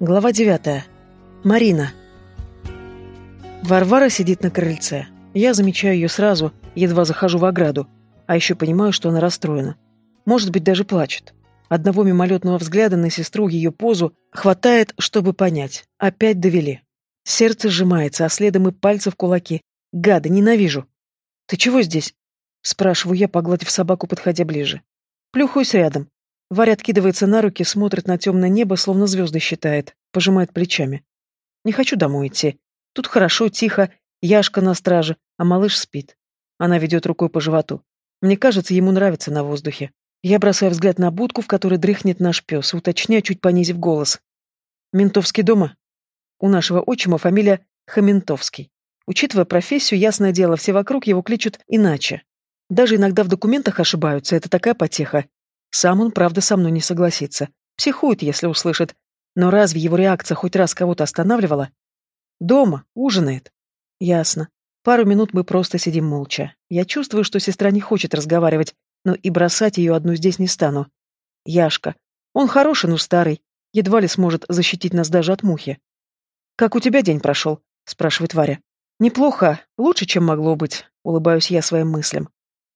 Глава девятая. Марина. Варвара сидит на крыльце. Я замечаю ее сразу, едва захожу в ограду, а еще понимаю, что она расстроена. Может быть, даже плачет. Одного мимолетного взгляда на сестру, ее позу, хватает, чтобы понять. Опять довели. Сердце сжимается, а следом и пальцы в кулаки. Гады, ненавижу. «Ты чего здесь?» Спрашиваю я, погладив собаку, подходя ближе. Плюхаюсь рядом. Варя откидывается на руки, смотрит на темное небо, словно звезды считает, пожимает плечами. Не хочу домой идти. Тут хорошо, тихо, Яшка на страже, а малыш спит. Она ведет рукой по животу. Мне кажется, ему нравится на воздухе. Я бросаю взгляд на будку, в которой дрыхнет наш пес, уточняю, чуть понизив голос. «Ментовский дома?» У нашего отчима фамилия Хаментовский. Учитывая профессию, ясное дело, все вокруг его кличут иначе. Даже иногда в документах ошибаются, это такая потеха. Сам он, правда, со мной не согласится. Психует, если услышит. Но разве его реакция хоть раз кого-то останавливала? Дома, ужинает. Ясно. Пару минут мы просто сидим молча. Я чувствую, что сестра не хочет разговаривать, но и бросать ее одну здесь не стану. Яшка. Он хороший, но старый. Едва ли сможет защитить нас даже от мухи. «Как у тебя день прошел?» — спрашивает Варя. «Неплохо. Лучше, чем могло быть», — улыбаюсь я своим мыслям.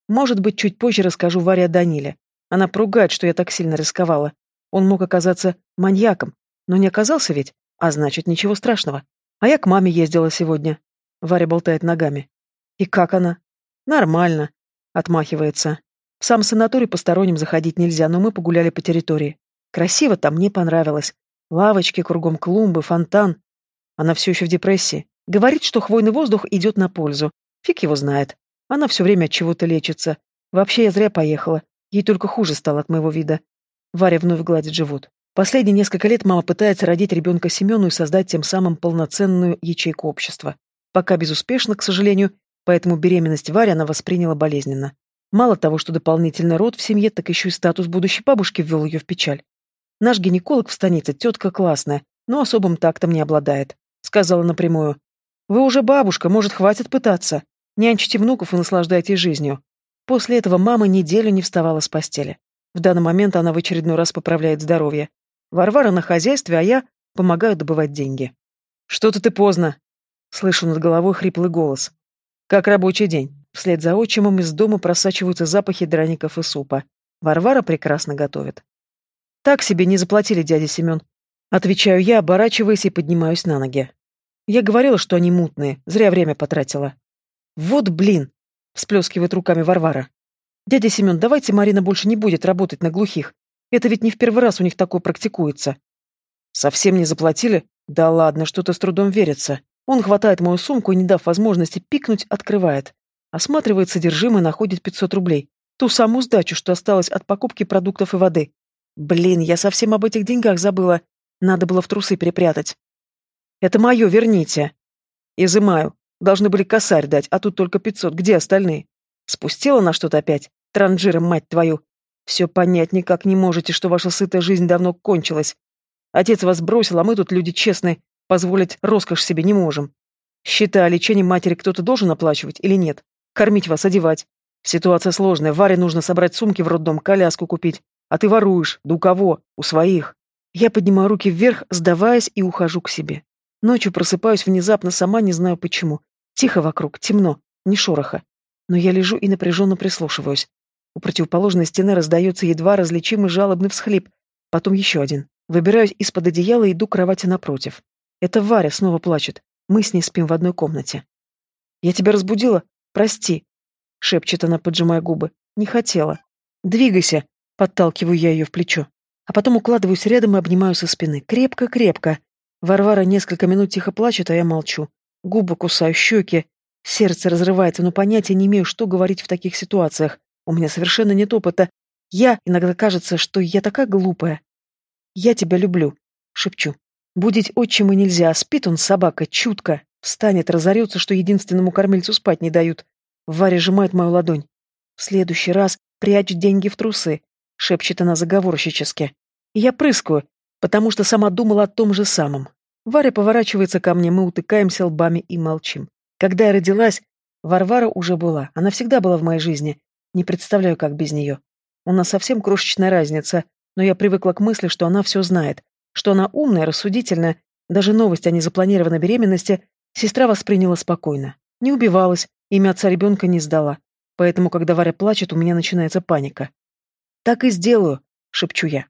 «Может быть, чуть позже расскажу Варе о Даниле. Она поругает, что я так сильно рисковала. Он мог оказаться маньяком, но не оказался ведь, а значит, ничего страшного. А я к маме ездила сегодня. Варя болтает ногами. И как она? Нормально, отмахивается. В сам санаторий посторонним заходить нельзя, но мы погуляли по территории. Красиво там, мне понравилось. Лавочки, кругом клумбы, фонтан. Она все еще в депрессии. Говорит, что хвойный воздух идет на пользу. Фиг его знает. Она все время от чего-то лечится. Вообще я зря поехала. Ей только хуже стало от моего вида. Варя вновь гладит живот. Последние несколько лет мама пытается родить ребенка Семену и создать тем самым полноценную ячейку общества. Пока безуспешно, к сожалению, поэтому беременность Вари она восприняла болезненно. Мало того, что дополнительный род в семье, так еще и статус будущей бабушки ввел ее в печаль. Наш гинеколог в станице тетка классная, но особым тактом не обладает. Сказала напрямую. «Вы уже бабушка, может, хватит пытаться. Нянчите внуков и наслаждайтесь жизнью. После этого мама неделю не вставала с постели. В данный момент она в очередной раз поправляет здоровье. Варвара на хозяйстве, а я помогаю добывать деньги. «Что-то ты поздно!» Слышу над головой хриплый голос. «Как рабочий день?» Вслед за отчимом из дома просачиваются запахи драников и супа. Варвара прекрасно готовит. «Так себе не заплатили, дядя Семен». Отвечаю я, оборачиваясь и поднимаюсь на ноги. Я говорила, что они мутные, зря время потратила. «Вот блин!» Всплескивает руками Варвара. «Дядя Семен, давайте Марина больше не будет работать на глухих. Это ведь не в первый раз у них такое практикуется». «Совсем не заплатили? Да ладно, что-то с трудом верится». Он хватает мою сумку и, не дав возможности пикнуть, открывает. Осматривает содержимое находит 500 рублей. Ту самую сдачу, что осталось от покупки продуктов и воды. Блин, я совсем об этих деньгах забыла. Надо было в трусы перепрятать. «Это мое, верните». «Изымаю. Должны были косарь дать, а тут только пятьсот. Где остальные? Спустила на что-то опять? Транжира, мать твою. Все понять никак не можете, что ваша сытая жизнь давно кончилась. Отец вас бросил, а мы тут люди честные, позволить роскошь себе не можем. Счета о лечении матери кто-то должен оплачивать или нет? Кормить вас, одевать. Ситуация сложная. Варе нужно собрать сумки в роддом, коляску купить. А ты воруешь. Да у кого? У своих. Я поднимаю руки вверх, сдаваясь, и ухожу к себе. Ночью просыпаюсь внезапно, сама не знаю почему. Тихо вокруг, темно, ни шороха. Но я лежу и напряженно прислушиваюсь. У противоположной стены раздается едва различимый жалобный всхлип, потом еще один. Выбираюсь из-под одеяла и иду к кровати напротив. Это Варя снова плачет. Мы с ней спим в одной комнате. «Я тебя разбудила? Прости», — шепчет она, поджимая губы. «Не хотела». «Двигайся», — подталкиваю я ее в плечо. А потом укладываюсь рядом и обнимаю со спины. Крепко-крепко. Варвара несколько минут тихо плачет, а я молчу. Губы кусаю, щеки. Сердце разрывается, но понятия не имею, что говорить в таких ситуациях. У меня совершенно нет опыта. Я, иногда кажется, что я такая глупая. «Я тебя люблю», — шепчу. Будить отчима нельзя, спит он, собака, чутко. Встанет, разорется, что единственному кормильцу спать не дают. Варя сжимает мою ладонь. «В следующий раз прячь деньги в трусы», — шепчет она заговорщически. И я прыскаю, потому что сама думала о том же самом. Варя поворачивается ко мне, мы утыкаемся лбами и молчим. Когда я родилась, Варвара уже была. Она всегда была в моей жизни. Не представляю, как без нее. У нас совсем крошечная разница, но я привыкла к мысли, что она все знает. что она умная, рассудительная, даже новость о незапланированной беременности сестра восприняла спокойно. Не убивалась, имя отца ребенка не сдала. Поэтому, когда Варя плачет, у меня начинается паника. «Так и сделаю», — шепчу я.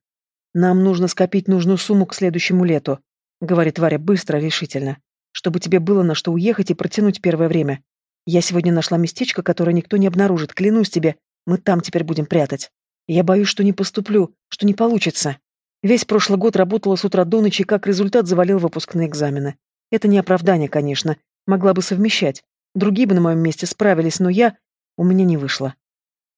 «Нам нужно скопить нужную сумму к следующему лету», — говорит Варя быстро, решительно, «чтобы тебе было на что уехать и протянуть первое время. Я сегодня нашла местечко, которое никто не обнаружит, клянусь тебе, мы там теперь будем прятать. Я боюсь, что не поступлю, что не получится. Весь прошлый год работала с утра до ночи, как результат завалил выпускные экзамены. Это не оправдание, конечно, могла бы совмещать. Другие бы на моем месте справились, но я... У меня не вышло.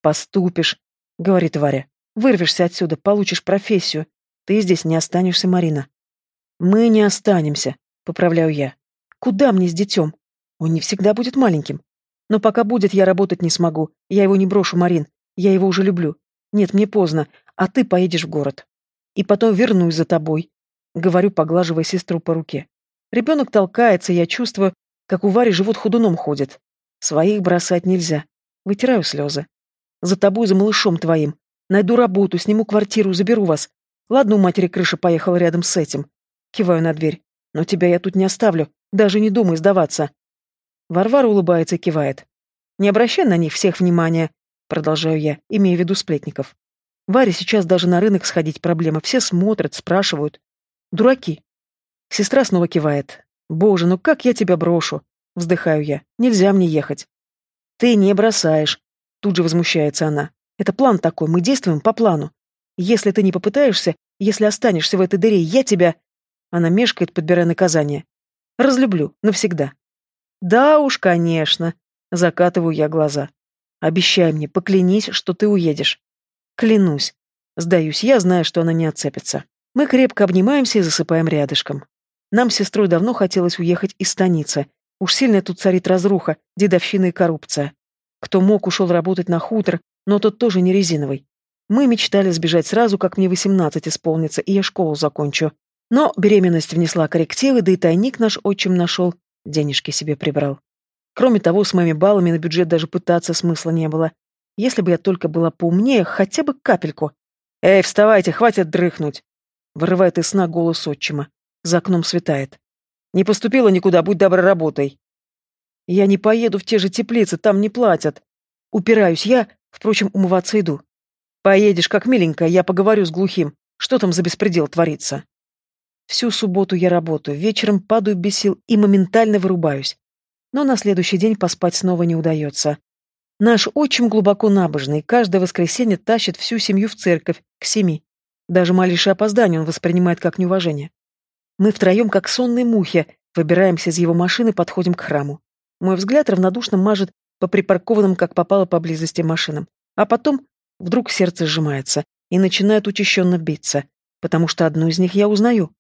«Поступишь», — говорит Варя. «Вырвешься отсюда, получишь профессию. Ты здесь не останешься, Марина». «Мы не останемся», — поправляю я. «Куда мне с детем? Он не всегда будет маленьким. Но пока будет, я работать не смогу. Я его не брошу, Марин. Я его уже люблю. Нет, мне поздно, а ты поедешь в город. И потом вернусь за тобой. Говорю, поглаживая сестру по руке. Ребенок толкается, я чувствую, как у Вари живот худуном ходит. Своих бросать нельзя. Вытираю слезы. За тобой, за малышом твоим. Найду работу, сниму квартиру, заберу вас. Ладно, у матери крыша поехала рядом с этим. Киваю на дверь. Но тебя я тут не оставлю. Даже не думай сдаваться. Варвара улыбается и кивает. «Не обращай на них всех внимания», — продолжаю я, имея в виду сплетников. «Варе сейчас даже на рынок сходить проблема. Все смотрят, спрашивают. Дураки». Сестра снова кивает. «Боже, ну как я тебя брошу?» — вздыхаю я. «Нельзя мне ехать». «Ты не бросаешь», — тут же возмущается она. «Это план такой, мы действуем по плану. Если ты не попытаешься, если останешься в этой дыре, я тебя...» Она мешкает, подбирая наказание. «Разлюблю. Навсегда. «Да уж, конечно», — закатываю я глаза. «Обещай мне, поклянись, что ты уедешь». «Клянусь». Сдаюсь, я знаю, что она не отцепится. Мы крепко обнимаемся и засыпаем рядышком. Нам с сестрой давно хотелось уехать из станицы. Уж сильно тут царит разруха, дедовщина и коррупция. Кто мог, ушел работать на хутор, но тот тоже не резиновый. Мы мечтали сбежать сразу, как мне восемнадцать исполнится, и я школу закончу. Но беременность внесла коррективы, да и тайник наш отчим нашел, Денежки себе прибрал. Кроме того, с моими баллами на бюджет даже пытаться смысла не было. Если бы я только была поумнее, хотя бы капельку. «Эй, вставайте, хватит дрыхнуть!» Вырывает из сна голос отчима. За окном светает. «Не поступила никуда, будь добра, работай!» «Я не поеду в те же теплицы, там не платят!» Упираюсь я, впрочем, умываться иду. «Поедешь, как миленькая, я поговорю с глухим. Что там за беспредел творится?» Всю субботу я работаю, вечером падаю без сил и моментально вырубаюсь. Но на следующий день поспать снова не удается. Наш отчим глубоко набожный, каждое воскресенье тащит всю семью в церковь, к семи. Даже малейшее опоздание он воспринимает как неуважение. Мы втроем, как сонные мухи, выбираемся из его машины, подходим к храму. Мой взгляд равнодушно мажет по припаркованным, как попало, поблизости машинам. А потом вдруг сердце сжимается и начинает учащенно биться, потому что одну из них я узнаю.